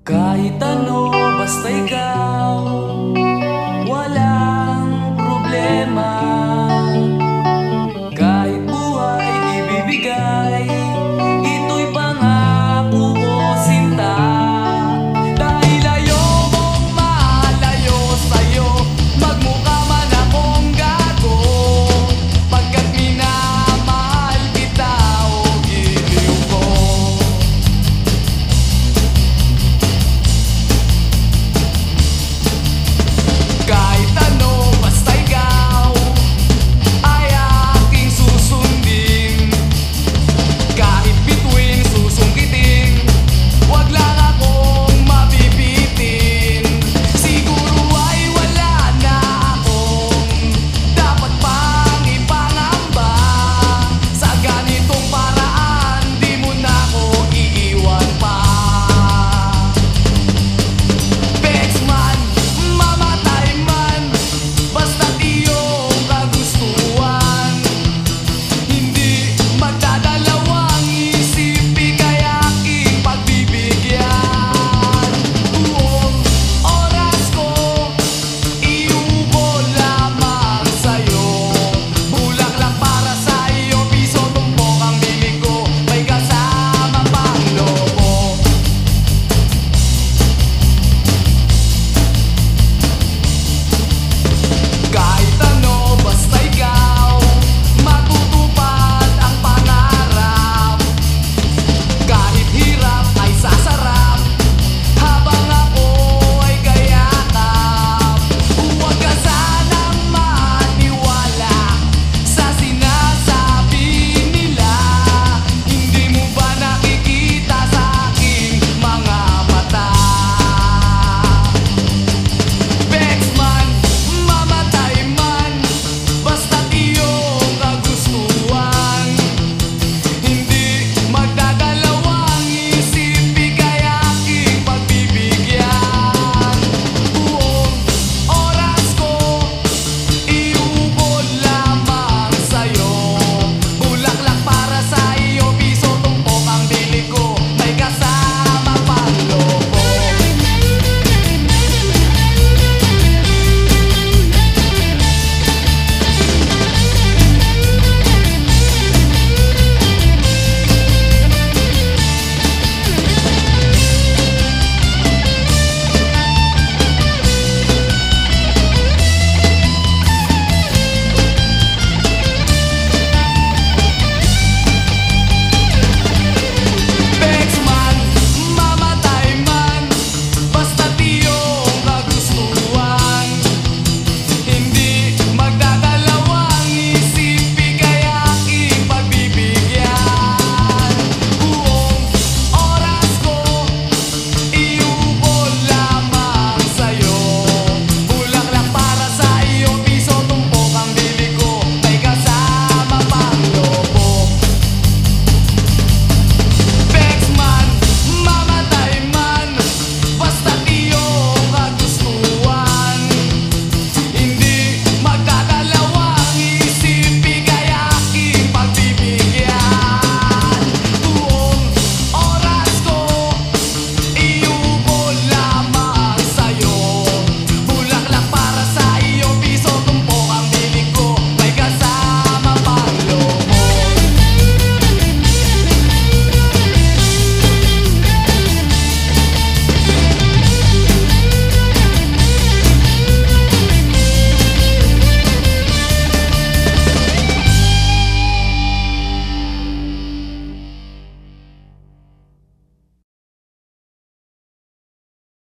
Kahit ano, basta ikaw.